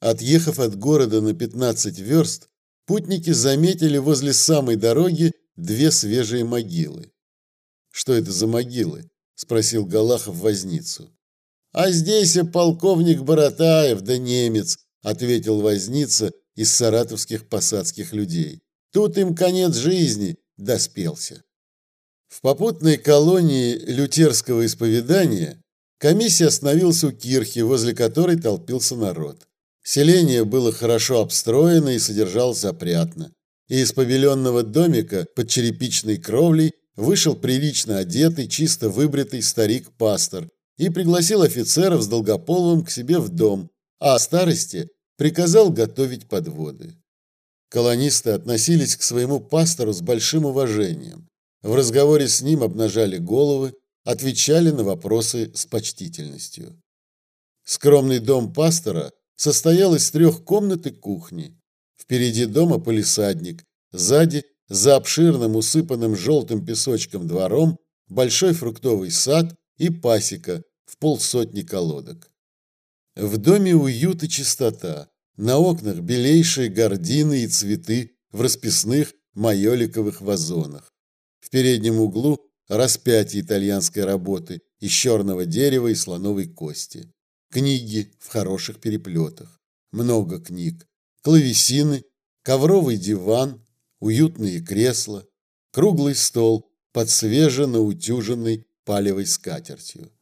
Отъехав от города на 15 верст, путники заметили возле самой дороги две свежие могилы. «Что это за могилы?» – спросил Галахов возницу. «А здесь и полковник Боротаев, да немец», – ответил возница из саратовских посадских людей. «Тут им конец жизни доспелся». В попутной колонии лютерского исповедания комиссия остановилась у кирхи, возле которой толпился народ. Селение было хорошо обстроено и содержалось опрятно. И из павильонного домика под черепичной кровлей вышел прилично одетый, чисто выбритый старик-пастор и пригласил офицеров с Долгополовым к себе в дом, а старости приказал готовить подводы. Колонисты относились к своему пастору с большим уважением. В разговоре с ним обнажали головы, отвечали на вопросы с почтительностью. Скромный дом пастора состоял из трех комнат и кухни. Впереди дома полисадник, сзади, за обширным усыпанным желтым песочком двором, большой фруктовый сад и пасека в полсотни колодок. В доме уют и чистота, на окнах белейшие гардины и цветы в расписных майоликовых вазонах. В переднем углу распятие итальянской работы из черного дерева и слоновой кости. Книги в хороших переплетах. Много книг. Клавесины, ковровый диван, уютные кресла, круглый стол под свеженаутюженной палевой скатертью.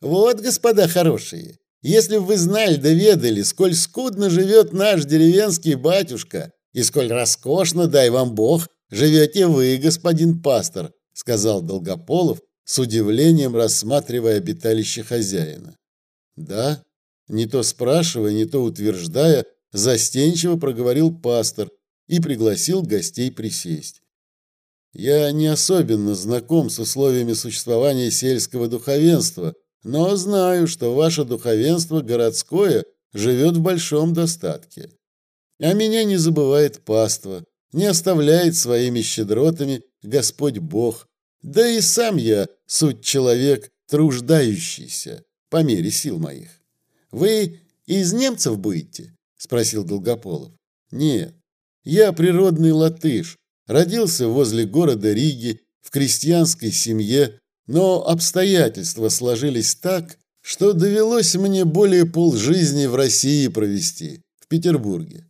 Вот, господа хорошие, если бы вы знали да ведали, сколь скудно живет наш деревенский батюшка, и сколь роскошно, дай вам Бог, живете вы, господин пастор, сказал Долгополов, с удивлением рассматривая обиталище хозяина. Да, не то спрашивая, не то утверждая, застенчиво проговорил пастор и пригласил гостей присесть. Я не особенно знаком с условиями существования сельского духовенства, но знаю, что ваше духовенство городское живет в большом достатке. А меня не забывает паства, не оставляет своими щедротами Господь Бог. Да и сам я суть человек труждающийся по мере сил моих. Вы из немцев будете? спросил Долгополов. Нет. Я природный латыш, родился возле города Риги в крестьянской семье, но обстоятельства сложились так, что довелось мне более полжизни в России провести, в Петербурге.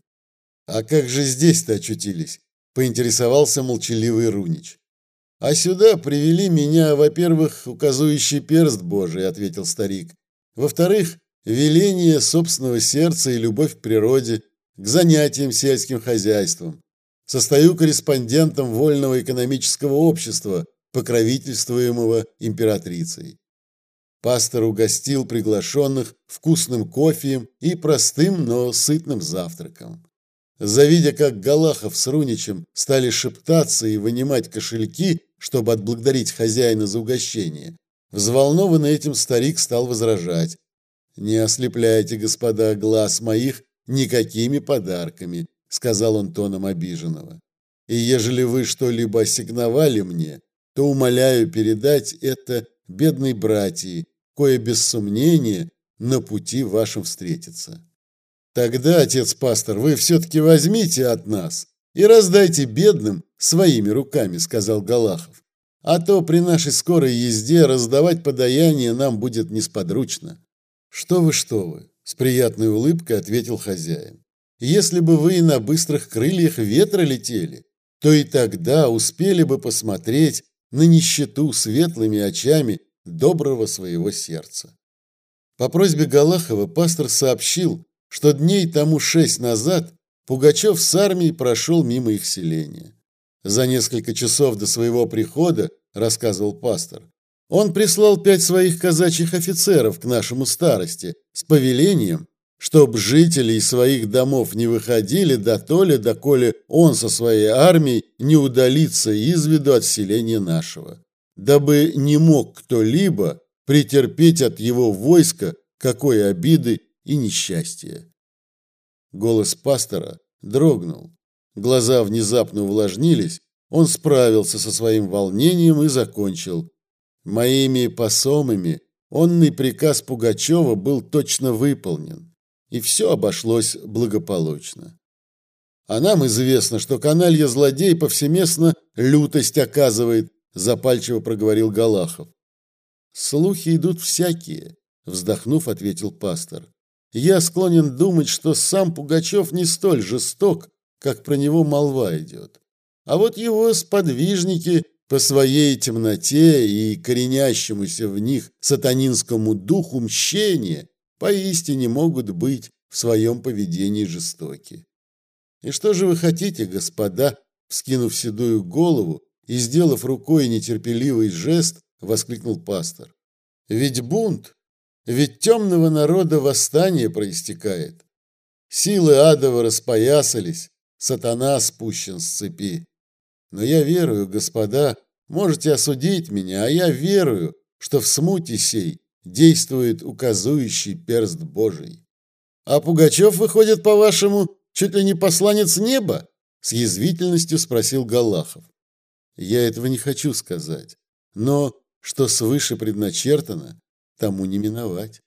А как же здесь-то очутились? поинтересовался молчаливый Рунич. А сюда привели меня, во-первых, указующий перст Божий, ответил старик. Во-вторых, веление собственного сердца и любовь к природе, к занятиям сельским хозяйством. Состою корреспондентом Вольного экономического общества, покровительствуемого императрицей. Пастор угостил приглашенных вкусным кофеем и простым, но сытным завтраком. Завидя, как Галахов с Руничем стали шептаться и вынимать кошельки, чтобы отблагодарить хозяина за угощение. Взволнованный этим старик стал возражать. «Не ослепляйте, господа, глаз моих никакими подарками», сказал он тоном обиженного. «И ежели вы что-либо ассигновали мне, то умоляю передать это бедной братьи, кое без сомнения на пути вашем встретится. Тогда, отец-пастор, вы все-таки возьмите от нас и раздайте бедным своими руками, сказал Галахов. А то при нашей скорой езде раздавать подаяние нам будет несподручно. Что вы, что вы, с приятной улыбкой ответил хозяин. Если бы вы на быстрых крыльях ветра летели, то и тогда успели бы посмотреть на нищету светлыми очами доброго своего сердца. По просьбе Галахова пастор сообщил, что дней тому шесть назад Пугачев с армией прошел мимо их селения. За несколько часов до своего прихода, рассказывал пастор, он прислал пять своих казачьих офицеров к нашему старости с повелением, чтоб из своих домов не выходили до то ли, доколе он со своей армией не удалится из виду от селения нашего, дабы не мог кто-либо претерпеть от его войска какой обиды и несчастья. Голос пастора дрогнул. Глаза внезапно увлажнились. Он справился со своим волнением и закончил. Моими посомами онный приказ Пугачева был точно выполнен. и все обошлось благополучно. А нам известно, что каналья злодей повсеместно лютость оказывает, запальчиво проговорил Галахов. Слухи идут всякие, вздохнув, ответил пастор. Я склонен думать, что сам Пугачев не столь жесток, как про него молва идет. А вот его сподвижники по своей темноте и коренящемуся в них сатанинскому духу мщения поистине могут быть в своем поведении жестоки. И что же вы хотите, господа, вскинув седую голову и сделав рукой нетерпеливый жест, воскликнул пастор. Ведь бунт, ведь темного народа восстание проистекает. Силы адова распоясались, сатана спущен с цепи. Но я верую, господа, можете осудить меня, а я верую, что в смуте сей действует указующий перст Божий. А Пугачев выходит, по-вашему, чуть ли не посланец неба? С язвительностью спросил Галахов. Я этого не хочу сказать, но что свыше предначертано, тому не миновать.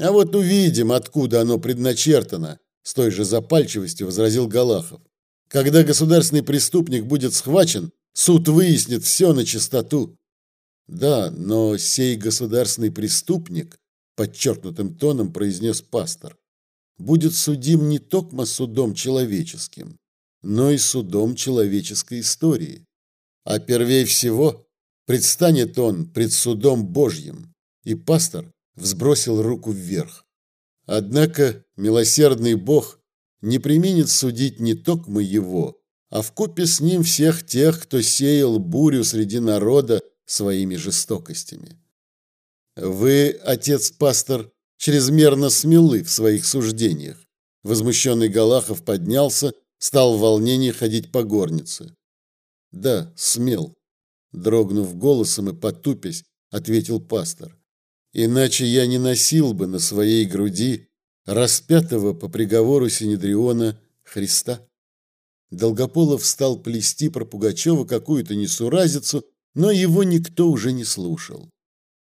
А вот увидим, откуда оно предначертано, с той же запальчивостью возразил Галахов. Когда государственный преступник будет схвачен, суд выяснит все на чистоту. Да, но сей государственный преступник, подчеркнутым тоном произнес пастор, будет судим не только судом человеческим, но и судом человеческой истории. А первей всего предстанет он пред судом Божьим. И пастор взбросил руку вверх. Однако милосердный Бог не применит судить не только его, а вкупе с ним всех тех, кто сеял бурю среди народа своими жестокостями. Вы, отец-пастор, чрезмерно смелы в своих суждениях. Возмущенный Галахов поднялся, стал в волнении ходить по горнице. Да, смел, дрогнув голосом и потупясь, ответил пастор. Иначе я не носил бы на своей груди распятого по приговору Синедриона Христа. Долгополов стал плести про Пугачева какую-то несуразицу, но его никто уже не слушал.